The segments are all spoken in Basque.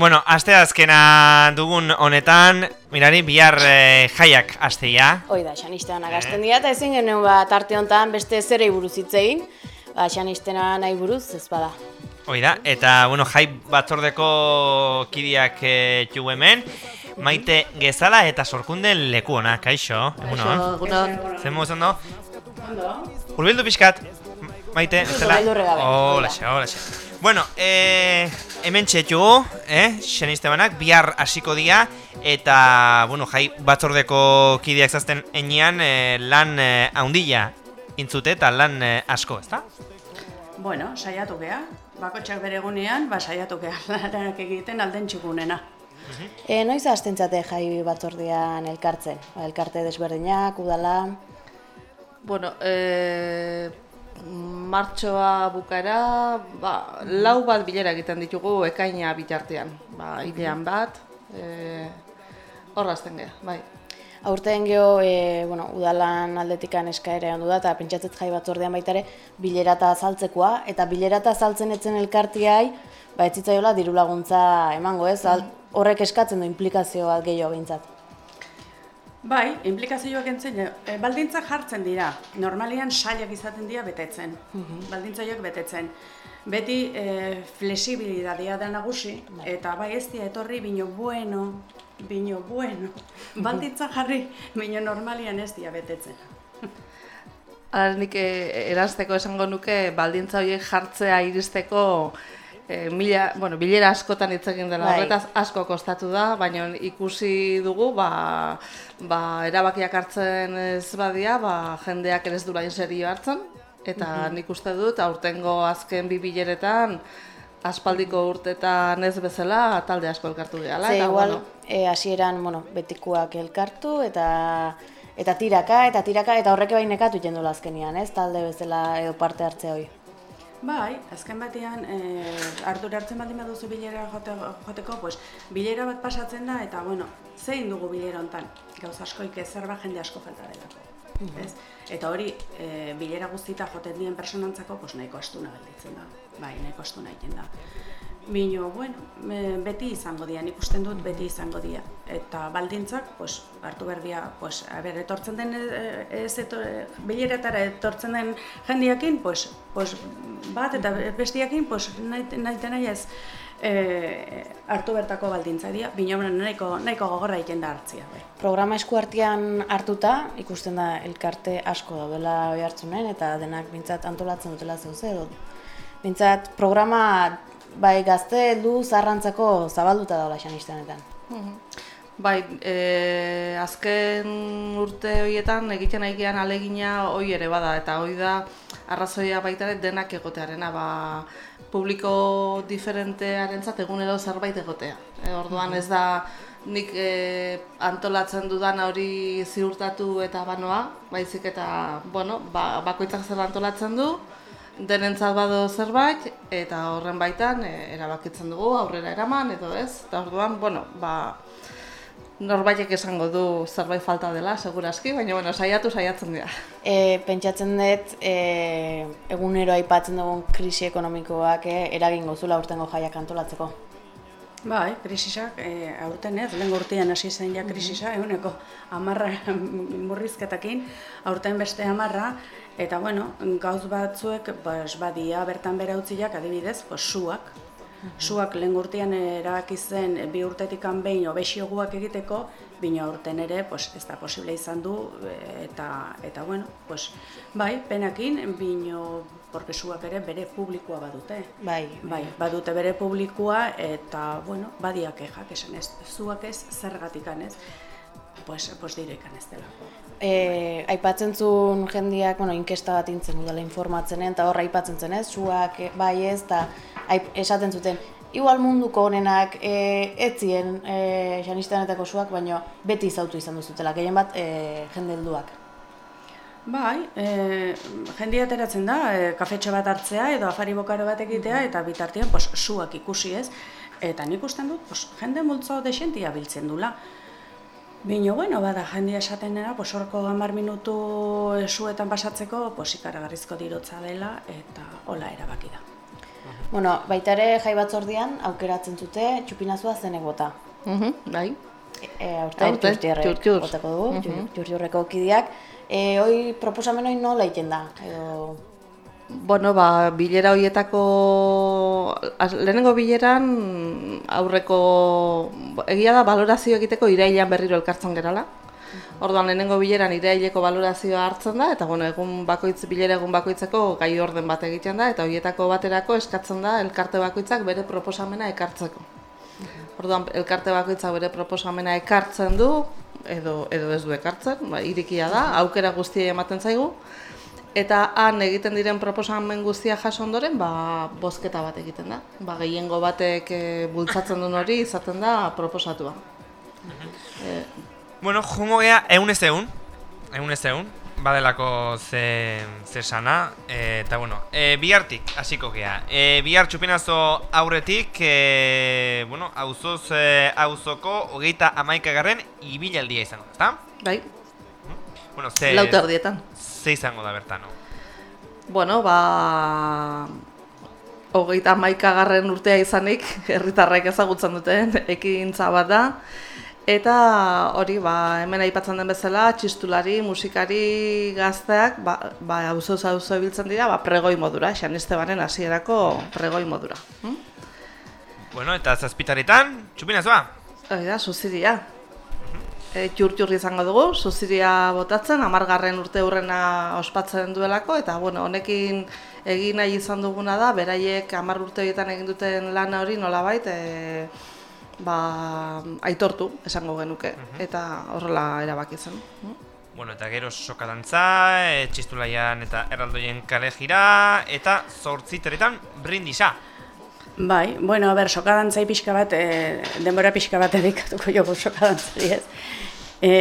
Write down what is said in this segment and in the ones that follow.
Bueno, aste azkena dugun honetan, mirari, bihar eh, jaiak asteia. Hoi da, xanistean agazten dira, eta ezin genuen ba, tarte honetan beste zerei buruz hitzein, ba, xanistena nahi buruz ez bada. Hoi da, eta, bueno, jai batzordeko kidiak eh, txugu hemen, maite gezala eta sorkunde leku ona, kaixo, egunon. Egunon. Zer moz ondo? Urbildu pixkat, maite, gezala. Beldurre gabe. Hola, xe, hola, xe. Bueno, eh, hemen txetxugu, eh, xeniste banak, bihar hasiko dia, eta, bueno, jai batzordeko kideak zazten enean, eh, lan eh, haundila intzute eta lan eh, asko, ezta? Bueno, saiatu gea. Bakotxak bere egunean, ba, saiatu gea lanak egiten alden txugunena. E, noiz hasten zate jai batzordean elkartzen? Ba, elkarte desberdinak, udala... Bueno, e, martxoa bukaera, ba, lau bat bilera egiten ditugu ekaina bitartean. Ba, hilean bat, e, horra azten geha, bai. Aurten geho, e, bueno, udalan aldetikan eskaere handu da, eta pentsatzet jai batzordean baita ere, bilerata azaltzekoa, eta bilerata azaltzen etzen elkartiai, ba, ez zitzaiola diru laguntza emango ez, al, horrek eskatzen du implikazio bat gehiago behintzat. Bai, implikazioak entzen, e, baldintzak jartzen dira. Normalian sailak izaten dira betetzen. Baldintza horiek betetzen. Beti e, flexibilidadea da nagusi, eta bai ez dira etorri bino bueno, bino bueno. Baldintza jarri, bino normalian ez dira betetzen. Ara nik erazteko esango nuke baldintza horiek jartzea iristeko e, mila, bueno, bilera askotan hitz egin dela Bai. horretaz asko kostatu da, baina ikusi dugu ba, ba, erabakiak hartzen ez badia, ba, jendeak ere ez du lain serio hartzen, eta nik uste dut aurtengo azken bi bileretan aspaldiko urtetan ez bezala talde asko elkartu gehala. Ze eta, igual, bueno, e, hasieran, bueno, betikuak elkartu, eta eta tiraka, eta tiraka, eta horrek bai nekatu jendula azkenian, ez? Talde bezala edo parte hartze hori. Bai, azken batean, e, ardura hartzen baldin baduzu bilera jote, joteko, pues, bilera bat pasatzen da, eta, bueno, zein dugu bilera hontan? Gauz askoik ezer ba jende asko falta delako. Ez? Eta hori, e, bilera guztita joten dien personantzako, pues, nahiko astuna gelditzen da. Bai, nahiko astuna egiten da. Bino, bueno, beti izango dira, nik usten dut beti izango dira. Eta baldintzak, pues, hartu behar dira, pues, a ber, etortzen den, e, ez eto, bileretara etortzen den jendiakin, pues, pues, bat eta bestiakin, pues, nahi, nahi, nahi ez, e, hartu bertako baldintza dira, bino, nahiko, nahiko gogorra egiten da hartzia. Bai. Programa esku artean hartuta, ikusten da elkarte asko daudela oi hartzunen, eta denak bintzat antolatzen dutela zeuze, edo bintzat programa bai gazte heldu zarrantzako zabalduta daula xanistanetan. Bai, e, azken urte horietan egiten nahi gehan alegina hoi ere bada, eta hoi da arrazoia baita ere denak egotearena, ba, publiko diferentearentzat egunero zerbait egotea. E, orduan ez da nik e, antolatzen dudan hori ziurtatu eta banoa, baizik eta, bueno, ba, bakoitzak zer antolatzen du, denentzat bado zerbait, eta horren baitan e, erabakitzen dugu aurrera eraman edo ez. Eta orduan, bueno, ba, norbaitek esango du zerbait falta dela, seguraski, baina bueno, saiatu saiatzen dira. E, pentsatzen dut, e, egunero aipatzen dugun krisi ekonomikoak e, eragin gozula urtengo jaiak antolatzeko. Bai, krisisak, e, aurten ez, lehen urtean hasi zen ja krisisa, eguneko amarra murrizketakin, aurten beste amarra, eta bueno, gauz batzuek, bas, badia bertan bera utziak, adibidez, pues, suak, Suak lehen urtean erabaki zen bi urtetik behin obesioguak egiteko, bino aurten ere pues, ez da posible izan du, eta, eta bueno, pues, bai, penakin, bino, porque suak ere bere publikoa badute. Bai, Bai, badute bere publikoa eta, bueno, badia kexak esan ez, zuak ez, zergatikan ez, pues, pues direkan ez delako. E, aipatzen zuen jendiak, bueno, inkesta bat intzen udala informatzen, eta horra aipatzen zen, ez, suak bai ez, eta esaten zuten, igual munduko honenak e, etzien e, janistanetako suak, baina beti izautu izan duzutela, gehien bat e, jende helduak. Bai, e, jendia ateratzen da, e, kafetxo bat hartzea edo afari bokaro bat egitea eta bitartean pues, suak ikusi ez. Eta nik usten dut, pues, jende multzo desentia biltzen dula. Bino, bueno, bada, jendia esaten dena, pues, horko gamar minutu suetan pasatzeko, pues, ikaragarrizko dirotza dela eta hola erabaki da. Bueno, baita ere jai batzordian aukeratzen zute txupinazua zenek bota. Mhm, bai. E, aurten, Aurten, txurtierrek txurtxur. botako dugu, Mhm. txur- txurtxurreko kideak. E, hoi proposamen hori nola egiten da? Edo... Bueno, ba, bilera hoietako lehenengo bileran aurreko egia da valorazio egiteko irailean berriro elkartzen gerala. Orduan lehenengo bileran iraileko valorazioa hartzen da eta bueno, egun bakoitz bilera egun bakoitzeko gai orden bat egiten da eta hoietako baterako eskatzen da elkarte bakoitzak bere proposamena ekartzeko. Orduan elkarte bakoitzak bere proposamena ekartzen du edo edo ez du ekartzen, ba, irikia da, aukera guztia ematen zaigu. Eta han egiten diren proposamen guztia jaso ondoren, ba, bozketa bat egiten da. Ba, gehiengo batek e, bultzatzen duen hori izaten da proposatua. E, Bueno, jungo gea, egun ez egun, egun ez egun, badelako ze, ze sana, e, eta bueno, e, bihartik hasiko gea. E, bihar txupinazo aurretik, e, bueno, auzoz e, auzoko hogeita amaikagarren ibilaldia izango, da, ezta? bai, Bueno, ze, lauta erdietan. ze izango da bertan, no? Bueno, ba... Hogeita maikagarren urtea izanik, herritarrek ezagutzen duten ekintza bat da. Eta hori, ba, hemen aipatzen den bezala, txistulari, musikari gazteak, ba, ba auzo auzo ibiltzen dira, ba, pregoi modura, Xan Estebanen hasierako pregoi modura. Hm? Bueno, eta zazpitaretan, txupinazoa? Hori da, suziria. E, txur izango dugu, suziria botatzen, amargarren urte hurrena ospatzen duelako, eta bueno, honekin egin nahi izan duguna da, beraiek amar urte horietan egin duten lana hori nolabait, e, ba, aitortu, esango genuke, eta horrela erabaki zen. Hm? Bueno, eta gero sokadantza, e, txistulaian eta erraldoien kale jira, eta zortziteretan brindisa. Bai, bueno, a ber, sokadantzai pixka bat, e, denbora pixka bat edikatuko jogu sokadantzari ez. E,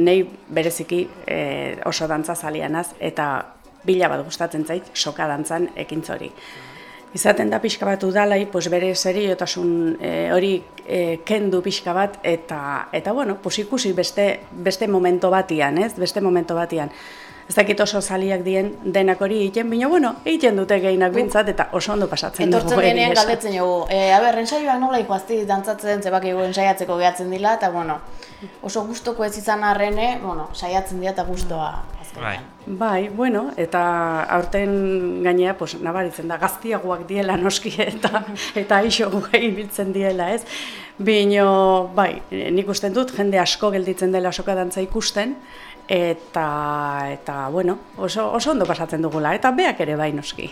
nei bereziki e, oso dantza zalianaz, eta bila bat gustatzen zait sokadantzan ekintzori. Izaten da pixka bat udalai, pues bere seriotasun e, hori e, kendu pixka bat, eta, eta bueno, pues ikusi beste, beste momento batian, ez? Beste momento batian. Ez dakit oso zaliak dien denak hori egiten, baina bueno, egiten dute gehienak bintzat, eta oso ondo pasatzen Etortzen dugu egia denean galdetzen dugu, e, aber, ensaioak nola ikuazti dantzatzen, zebak egu ensaiatzeko gehatzen dila, eta bueno, oso gustoko ez izan arrene, bueno, saiatzen dira eta gustoa azkenean. Bai, bueno, eta aurten gainea, pues, nabaritzen da, gaztiagoak diela noski eta eta aixo guai biltzen diela, ez? Bino, bai, nik usten dut, jende asko gelditzen dela soka dantza ikusten, eta, eta bueno, oso, oso ondo pasatzen dugula, eta beak ere bai noski.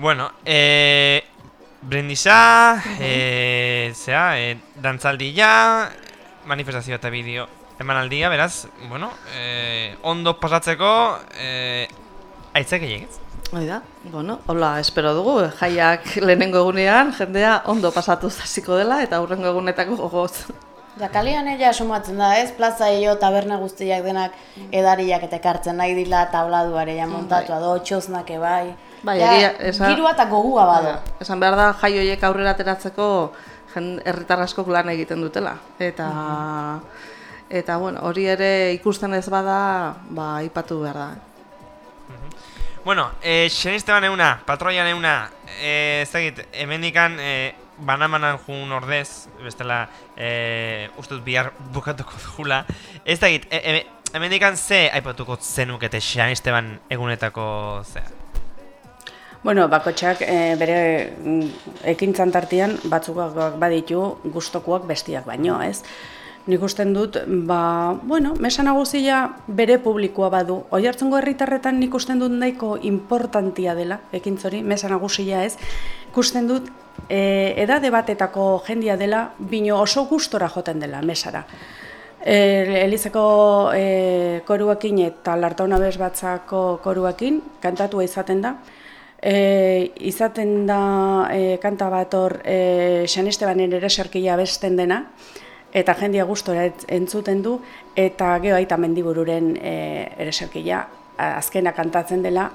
Bueno, e, brindisa, e, zera, e, dantzaldia, manifestazio eta bideo emanaldia, beraz, bueno, e, ondo pasatzeko, e, aitzek gehiagez. Hoi da, bueno, hola espero dugu, jaiak lehenengo egunean, jendea ondo pasatu hasiko dela eta hurrengo egunetako gogoz. Ja, kalean ella sumatzen da, ez? Plaza eio, taberna guztiak denak edariak eta ekartzen nahi dila, tabladuare ja montatua do, txosnak ebai. Bai, Ja, egia, esa- Girua eta gogua bado. Esan behar da, jai horiek aurrera ateratzeko herritar askok lan egiten dutela. Eta, eta bueno, hori ere ikusten ez bada, ba, aipatu behar da. Bueno, e, xenisteban euna, patroian euna, e, ez dakit, hemendikan e, banamanan jun ordez, bestela, e, uste dut bihar bukatuko dugula. Ez dakit, e, e, hemendikan ze aipatuko zenukete xenisteban egunetako zea? Bueno, bakotxak e, bere mm, ekintzan tartean batzuk baditu gustokoak bestiak baino, ez? Nik usten dut, ba, bueno, mesa naguzia bere publikoa badu. Oi hartzungo herritarretan nik usten dut nahiko importantia dela, ekintzori, mesa nagusia ez. Ikusten dut, e, edade batetako jendia dela, bino oso gustora joten dela mesara. E, Elizeko e, koruakin eta lartauna bez koruakin kantatua izaten da. E, izaten da e, kanta bat hor e, San Estebanen ere serkia besten dena, eta jendia gustora entzuten du, eta geho aita mendibururen e, ere serkia azkena kantatzen dela,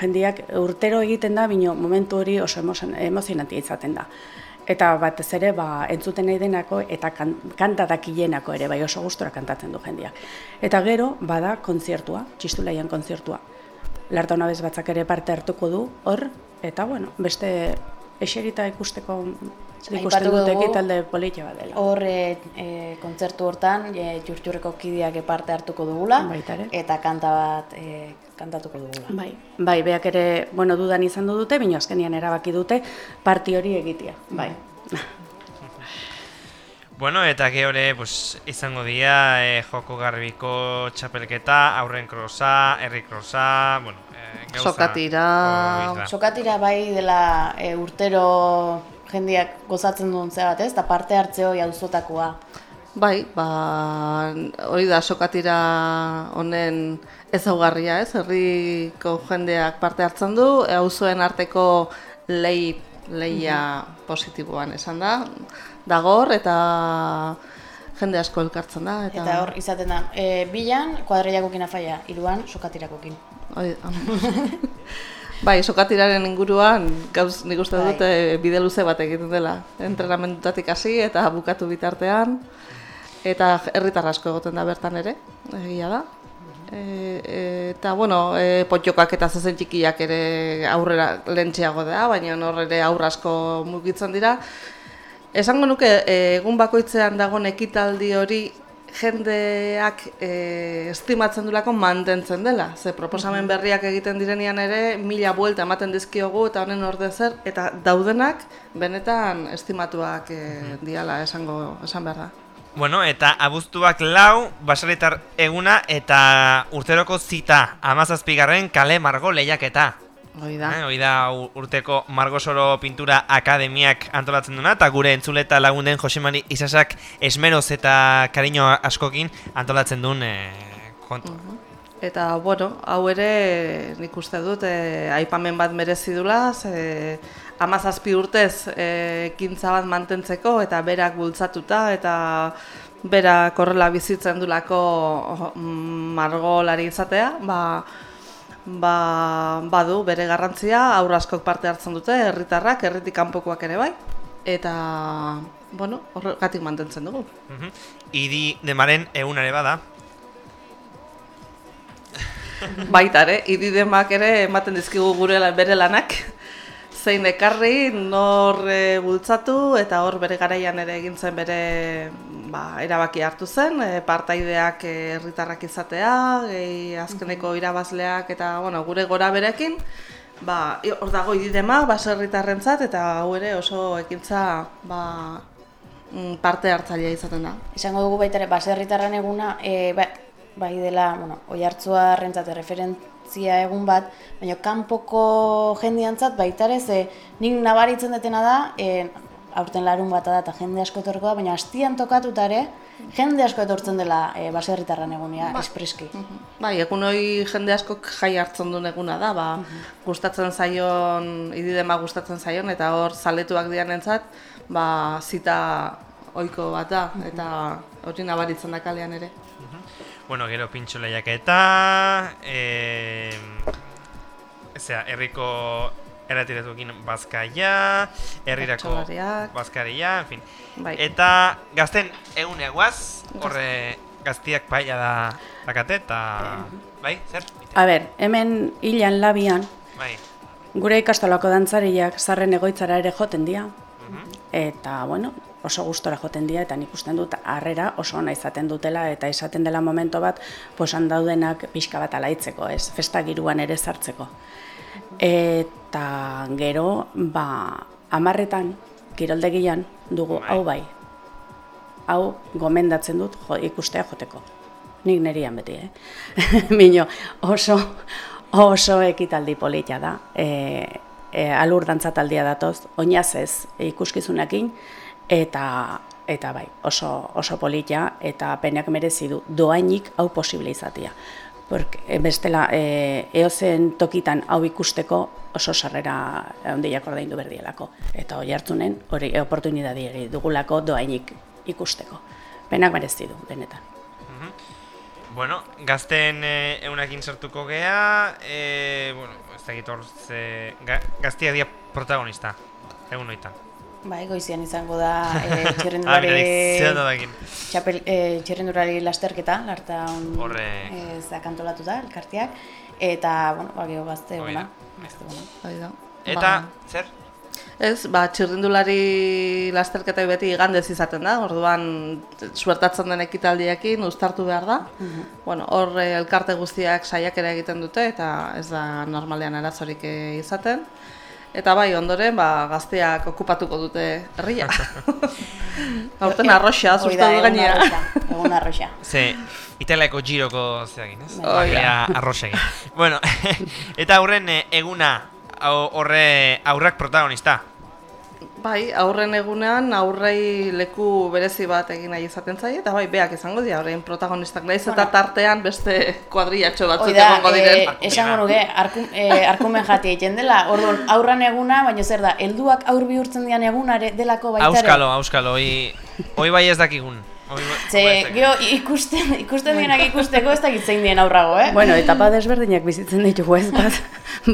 jendiak urtero egiten da, bino momentu hori oso emozio- emozionantia izaten da. Eta batez ere ba, entzuten nahi denako eta kan, kanta dakilenako ere bai oso gustora kantatzen du jendiak. Eta gero bada kontzertua, txistulaian kontzertua. Lartauna batzak ere parte hartuko du, hor, eta bueno, beste eserita ikusteko Aipatuko dugu, ekitalde politia bat dela. Hor e, e, kontzertu hortan e, jurtjurreko kideak parte hartuko dugula Baita ere. eta kanta bat e, kantatuko dugula. Bai, bai, beak ere, bueno, dudan izan du dute, baina azkenian erabaki dute parti hori egitea. Bai. Bueno, eta gehore, pues, izango dira e, joko garbiko txapelketa, aurren krosa, herri krosa, bueno, e, gauza... Sokatira. Sokatira bai dela e, urtero jendiak gozatzen duen zea bat ez, eta parte hartze hori auzotakoa. Bai, ba, hori da sokatira honen ezaugarria, ez? Herriko jendeak parte hartzen du, auzoen arteko lei leia positiboan esan da. Dagor eta jende asko elkartzen da eta, Eta hor izaten da, e, bilan kuadrillakokin afaia, iruan sokatirakokin. Hori- bai, sokatiraren inguruan gauz nik uste Bai. dut eh, bide luze bat egiten dela. Entrenamendutatik hasi eta bukatu bitartean eta herritar asko egoten da bertan ere, egia da. E, e, eta bueno, e, potjokak eta zezen txikiak ere aurrera lentxeago da, baina hor ere aurra asko mugitzen dira. Esango nuke egun bakoitzean dagoen ekitaldi hori jendeak e, estimatzen dulako mantentzen dela. Ze proposamen berriak egiten direnean ere mila buelta ematen dizkiogu eta honen orde zer eta daudenak benetan estimatuak e, diala esango esan behar da. Bueno, eta abuztuak lau, basaritar eguna eta urteroko zita, amazazpigarren kale margo lehiaketa. Hoi da. Eh, hoi da urteko Margosoro Pintura Akademiak antolatzen duna, eta gure entzuleta lagunden Josemari Isasak esmeroz eta kariño askokin antolatzen duen eh, kontu. Eta, bueno, hau ere nik uste dut e, aipamen bat merezi dula, ze amazazpi urtez e, ekintza bat mantentzeko eta berak bultzatuta eta berak horrela bizitzen dulako mm, margolari izatea, ba, ba, badu bere garrantzia, aurra askok parte hartzen dute, herritarrak, herritik kanpokoak ere bai, eta, bueno, horregatik mantentzen dugu. Mhm. Idi demaren egunare bada. Baita ere, ididemak ere ematen dizkigu gure bere lanak. Zein ekarri, nor e, bultzatu eta hor bere garaian ere egin zen bere ba, erabaki hartu zen, e, partaideak e, herritarrak izatea, e, azkeneko irabazleak eta bueno, gure gora berekin. Ba, hor dago ididema, baserritarrentzat eta hau ere oso ekintza ba, mm, parte hartzailea izaten da. Esango dugu baita ere, baserritarren eguna, e, ba, bai dela, bueno, oi hartzua referentzia egun bat, baina kanpoko jendiantzat baita ere, ze nik nabaritzen detena da, e, aurten larun bata da eta jende asko etorriko da, baina hastian tokatuta ere, jende asko etortzen dela e, baserritarren egunea, espreski. Bai, egun hori jende askok jai hartzen duen eguna da, ba, gustatzen zaion, ididema gustatzen zaion, eta hor zaletuak dianentzat, ba, zita ohiko bat da, eta hori nabaritzen da kalean ere. Bueno, gero pintxo lehiaketa, eh, ezea, herriko erretiratuekin bazkaia, herrirako bazkaria, en fin. Bai. Eta gazten egun eguaz, horre gaztiak paia da dakate, eta... Bai, zer? A ber, hemen hilan labian, Bai, gure ikastolako dantzariak zarren egoitzara ere joten dira. Eta, bueno, oso gustora joten dira eta nik usten dut harrera oso ona izaten dutela eta izaten dela momento bat posan daudenak pixka bat alaitzeko, ez, festa giruan ere sartzeko. Eta gero, ba, amarretan, kiroldegian dugu, Bai. hau bai, hau gomendatzen dut jo, ikustea joteko. Nik nerian beti, eh? Mino, oso, oso ekitaldi polita da. E, e, alur dantzataldia datoz, oinaz ez ikuskizunakin, eta eta bai, oso, oso polita, eta penak merezi du doainik hau posible izatea. Porque eh, bestela, e, eozen tokitan hau ikusteko oso sarrera handiak ordaindu berdielako. Eta hori hartzunen, hori oportunidadi dugulako doainik ikusteko. Penak merezi du, benetan. bueno, gazten eh, eunakin sartuko gea, eh, bueno, ez dakit hor, ze, ga, gaztiak dira protagonista, egun hoitan. Bai, goizian izango da e, Ah, mira, txirrendulari, nik zer da dakin. txapel, e, txirrendulari lasterketa, larta Horre. ez da kantolatu da, elkarteak, eta, bueno, ba, geho gazte Hoi da. ona. Gazte ona. Hori da. Eta, Ba, zer? Ez, ba, txirrindulari lasterketa beti igandez izaten da, orduan suertatzen den ekitaldiekin uztartu behar da. Bueno, hor eh, elkarte guztiak saiakera egiten dute eta ez da normalean arazorik eh, izaten. Eta bai, ondoren, ba, gazteak okupatuko dute herria. Aurten arroxa, da, du gainera. arroxa, egun arroxa. Ze, italiako giroko zeagin, ez? Da. Bakea arrosegin. bueno, eta aurren eh, eguna horre aurrak protagonista. Bai, aurren egunean aurrei leku berezi bat egin nahi izaten zaie, eta bai, beak izango dira aurrein protagonistak naiz, eta tartean beste kuadrillatxo Hoi batzuk egongo diren. eh, esango nuke, arku, eh, arkumen jati egiten dela, orduan aurran eguna, baina zer da, helduak aur bihurtzen dian egunare delako baita ere. Auskalo, auskalo, hoi, hoi bai ez dakigun. Bai- Ze, dakigun. geho, ikusten, ikusten dienak ikusteko ez dakit zein dien aurrago, eh? Bueno, etapa desberdinak bizitzen ditugu ez, bat,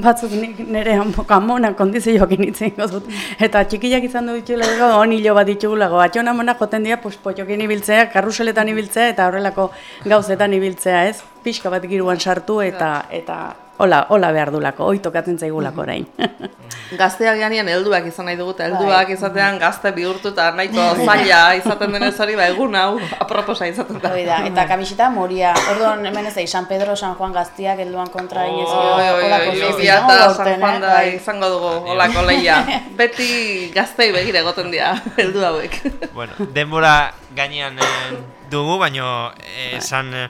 batzuk nik nire amona kondizioak initzen dut. Eta txikiak izan du ditugulako, on hilo bat ditugulako, atxona mona joten dira, pues, potxokin ibiltzea, karruseletan ibiltzea, eta horrelako gauzetan ibiltzea ez, pixka bat giruan sartu, eta, eta hola, hola behar dulako, hoi tokatzen zaigulako orain. Gazteak ganean helduak izan nahi dugu, eta helduak izatean gazte bihurtu eta nahiko zaila izaten denez hori, ba, egun hau aproposa izaten da. Hoi da, eta kamiseta moria. Orduan, hemen ez da, San Pedro, San Juan gaztiak helduan kontra Oh, inez. Libia eta San Juan da izango dugu olako leia. Beti gaztei begire egoten dira, heldu hauek. Bueno, denbora gainean eh, dugu, baino eh, esan eh,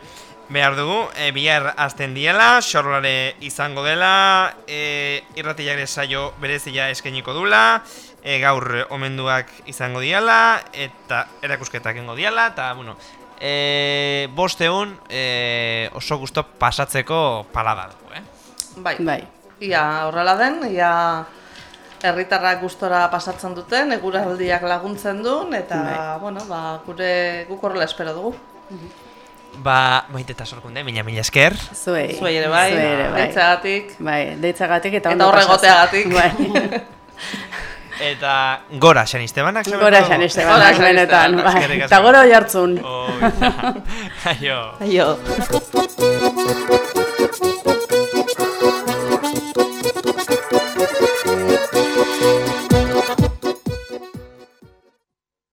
behar dugu, e, bihar azten diela, xorlare izango dela, e, irratiak saio berezia eskainiko dula, e, gaur omenduak izango diala, eta erakusketak ingo diala, eta, bueno, e, boste egun e, oso gusto pasatzeko palada dugu, eh? Bai, bai. ia horrela den, ia herritarrak gustora pasatzen duten, eguraldiak laguntzen duen, eta, Bai. bueno, ba, gure guk horrela espero dugu. Ba, maite eta sorkunde, mila mila esker. Zuei. Zuei ere bai, Zuei ere bai. deitzagatik. Bai, deitzagatik eta Eta ondo horre pasatzen. egoteagatik. Bai. Eta gora, Xan Estebanak. Gora Gora San benetan. Bai. Eta gora jartzun. Oh, aio. Aio.